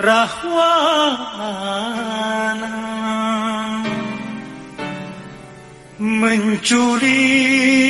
di malam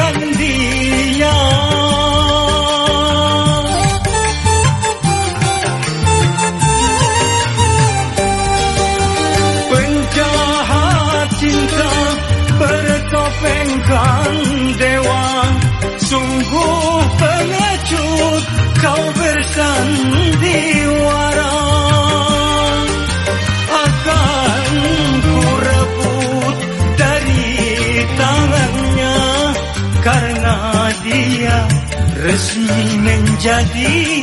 cantar. dia.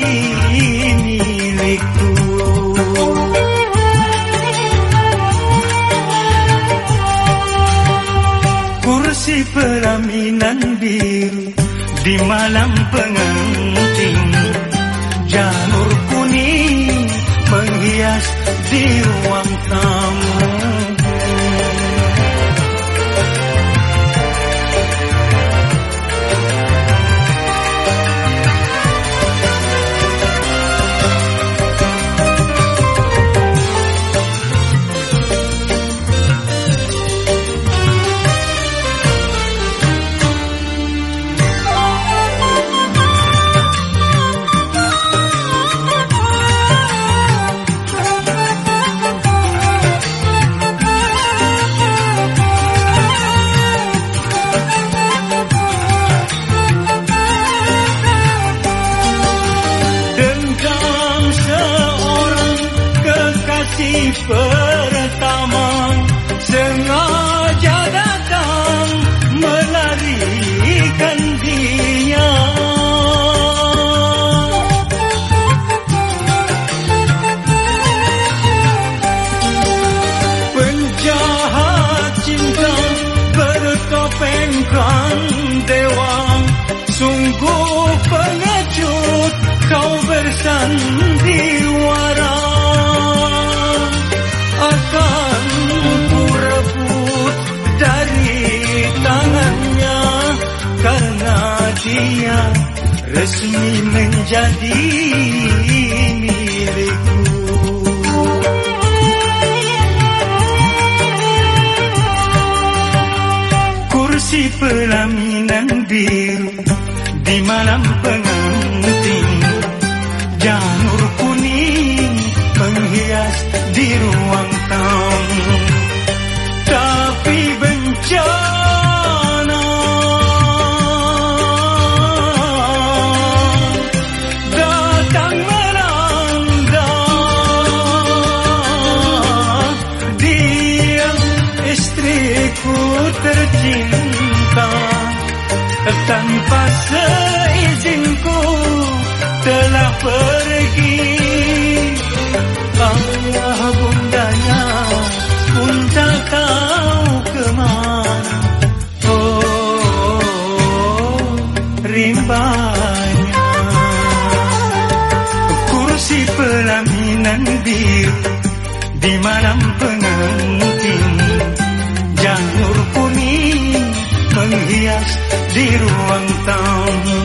resmi menjadi milikku. Kursi pelaminan biru di malam pengantin Janur kuning menghias di ruang ayah bundanya pun tak tahu ke mana oh, oh rimbanya. Kursi pelaminan biru di malam pengantin. Janur kuning menghias di ruang tamu.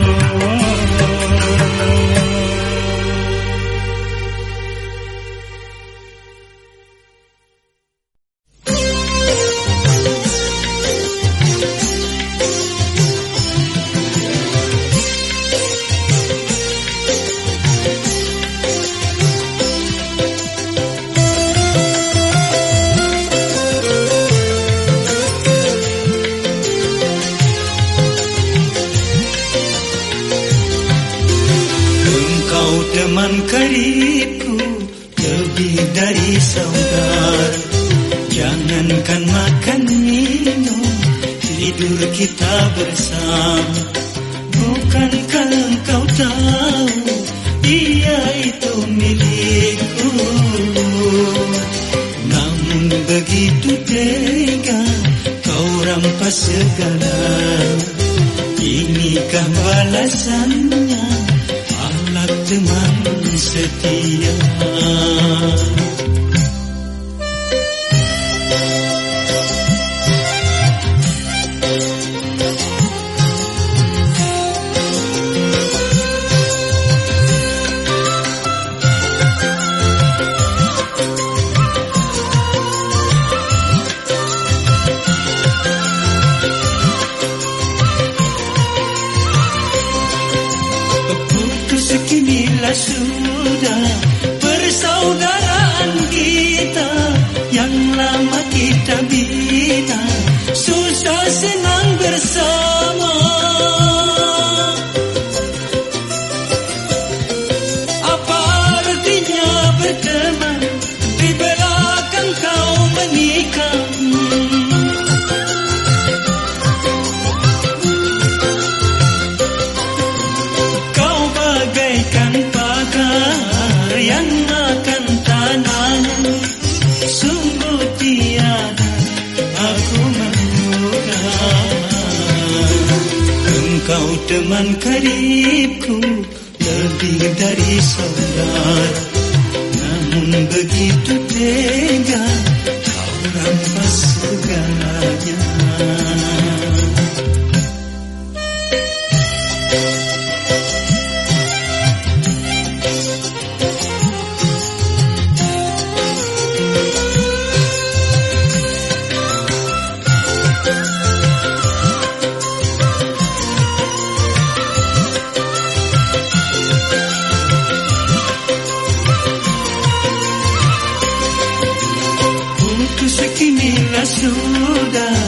surga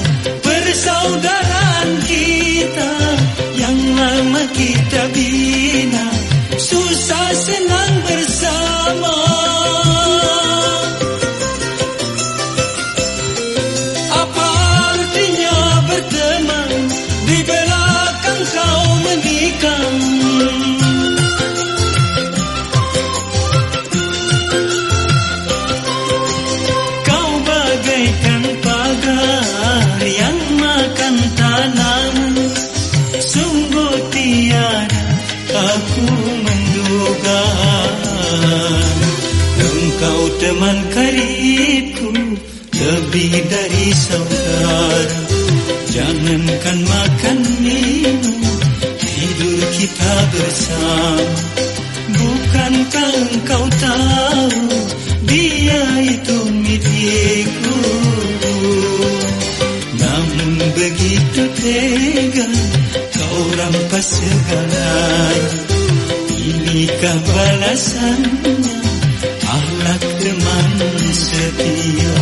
lebih dari saudara Jangankan makan minum Tidur kita bersama. Bukankah engkau tahu Dia itu milikku? Namun begitu tega Kau rampas segalanya Inikah balasannya Ahlak teman setia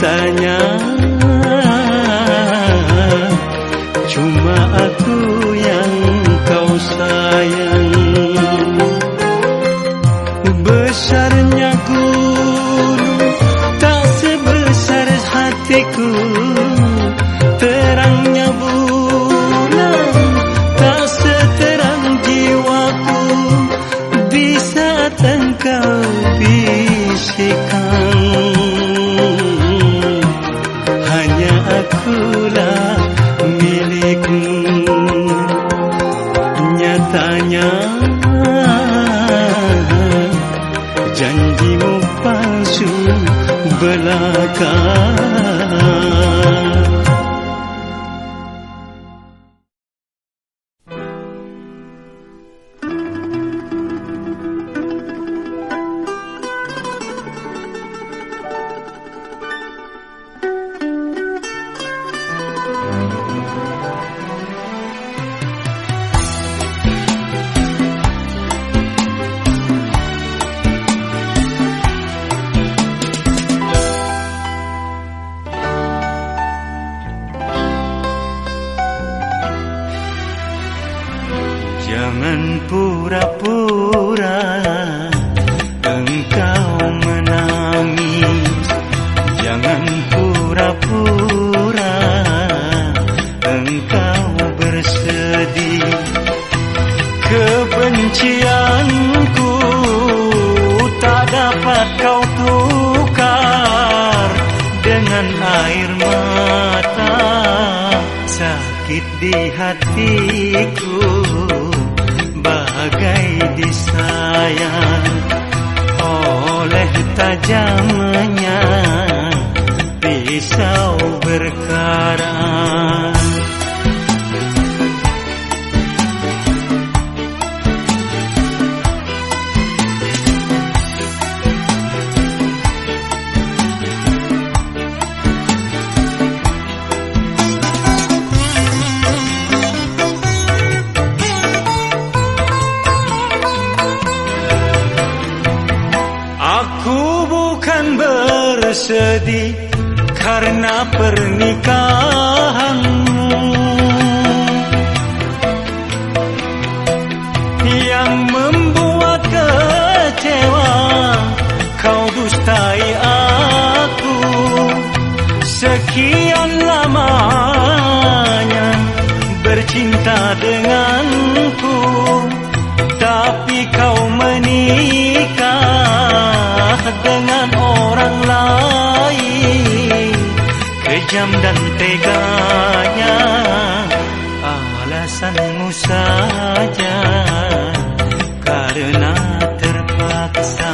咱娘 bercinta denganku Tapi kau menikah dengan orang lain. Kejam dan teganya alasanmu saja. Karena terpaksa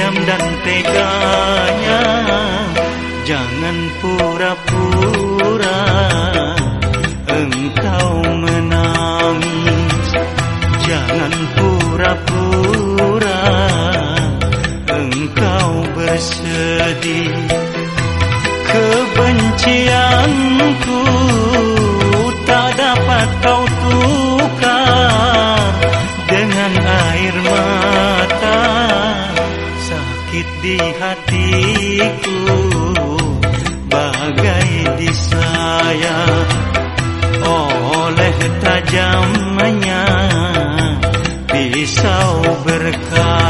kejam dan teganya Jangan pura-pura. kau berkah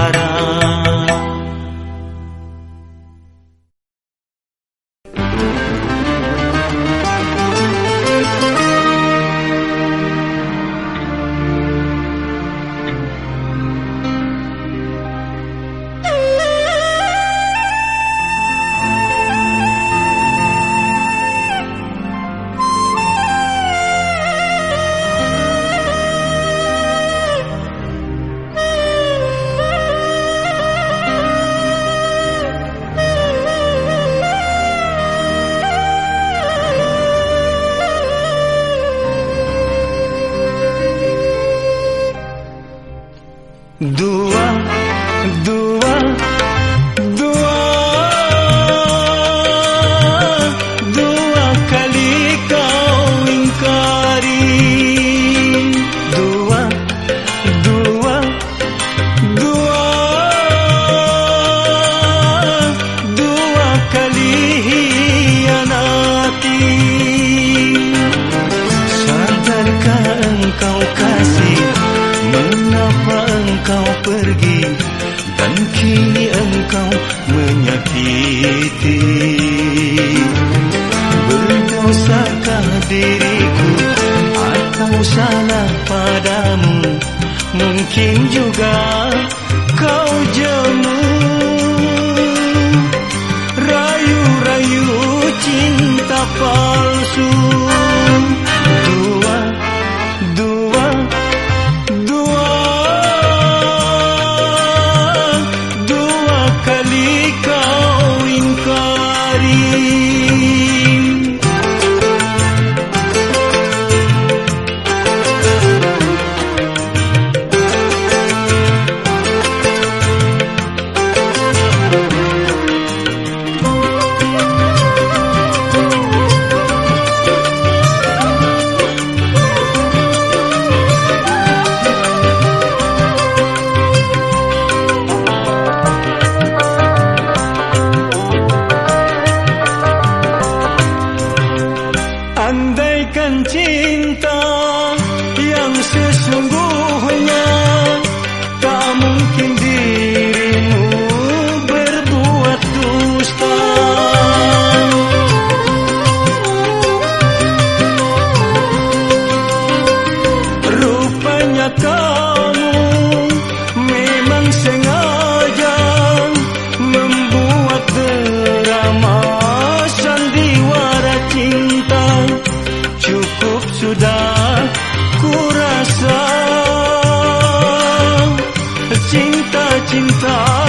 金色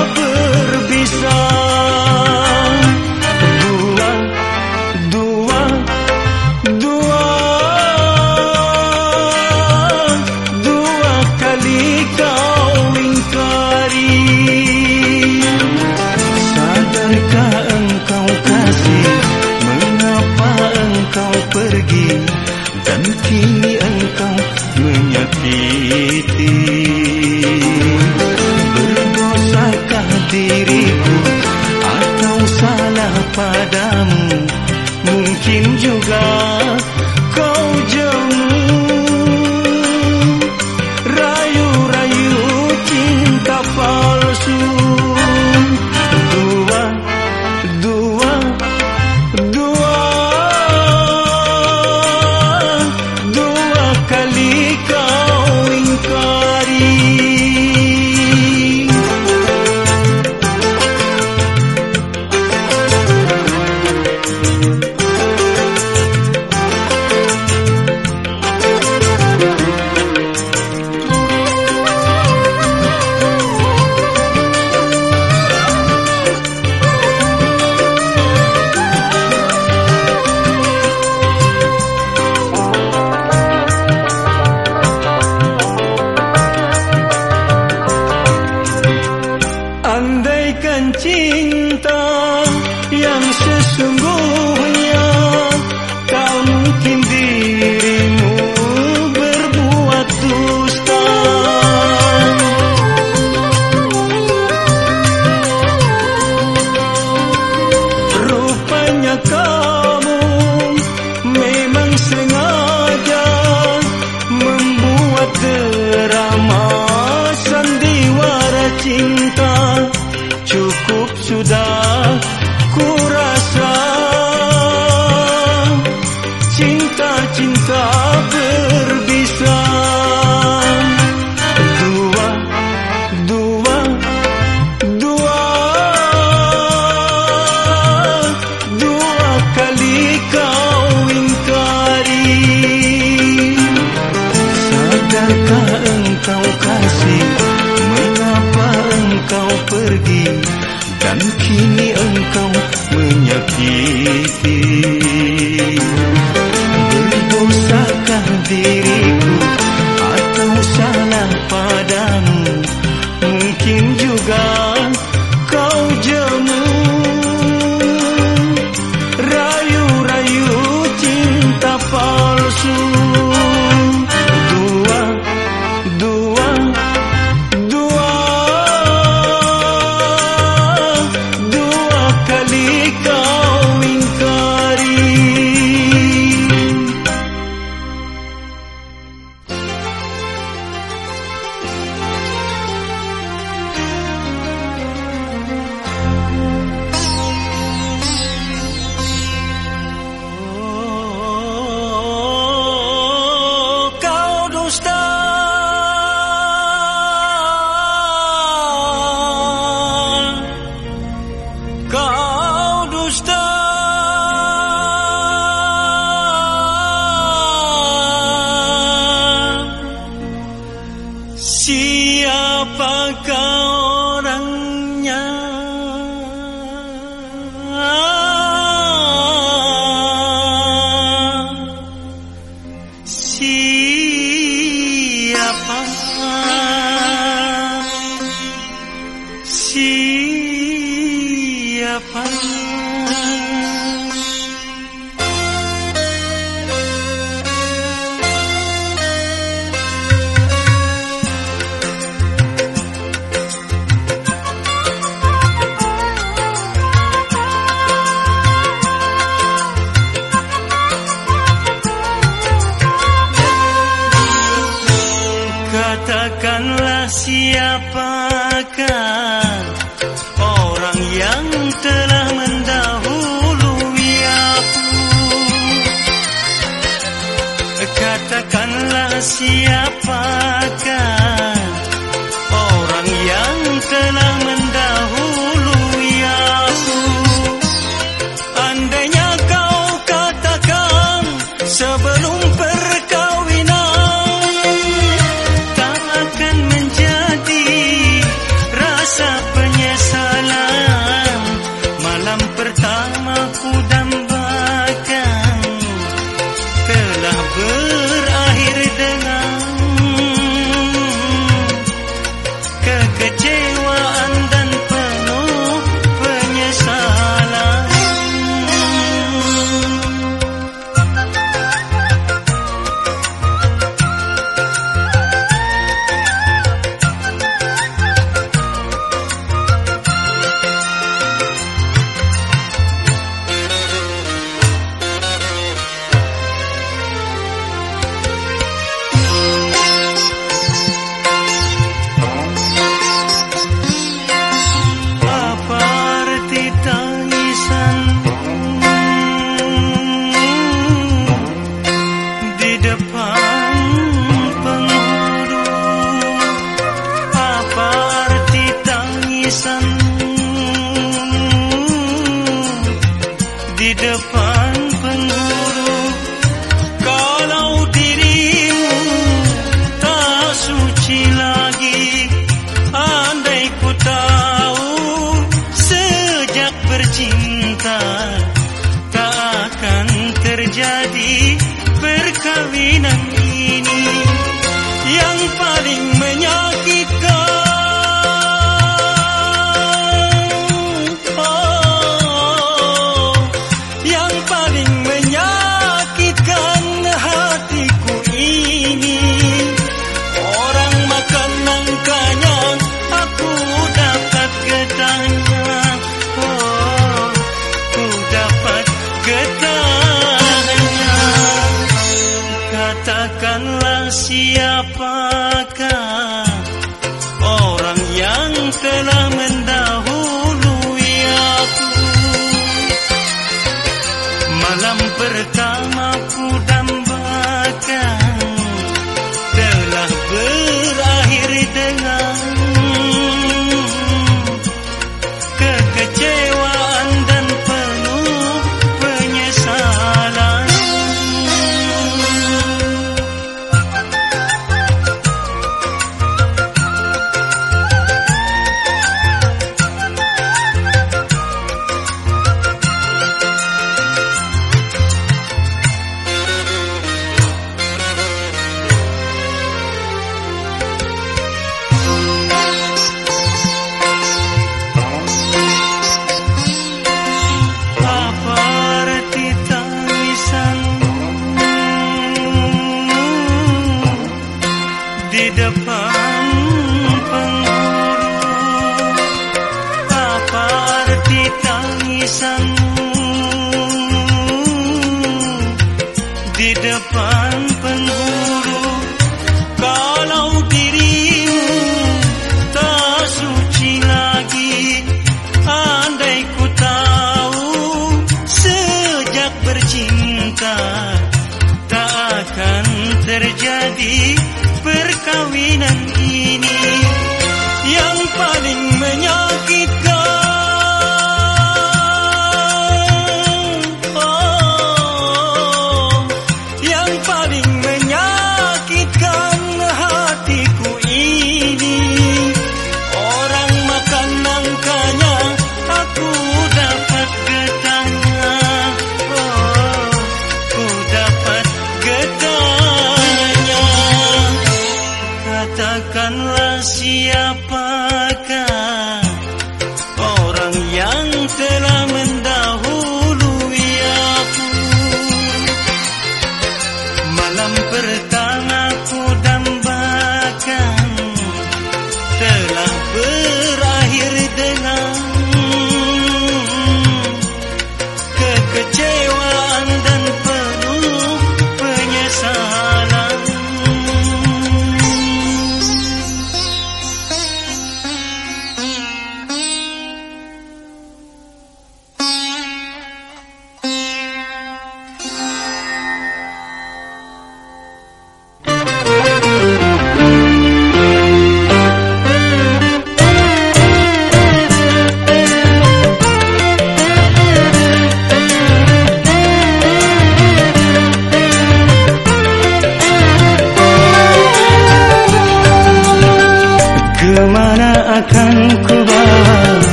padamu. Mungkin juga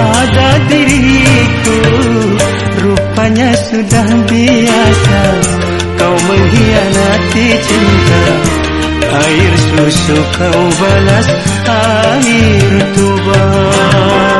pada diriku Rupanya sudah biasa. Kau mengkhianati cinta Air susu kau balas Air tubuh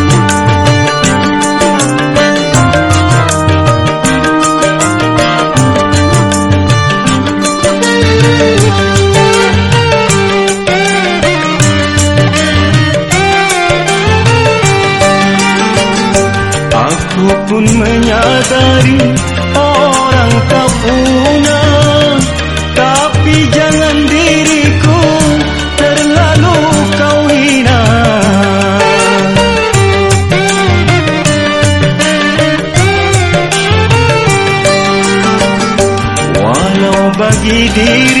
menyadari orang tak punya Tapi jangan diriku terlalu kau hina. Walau bagi dirimu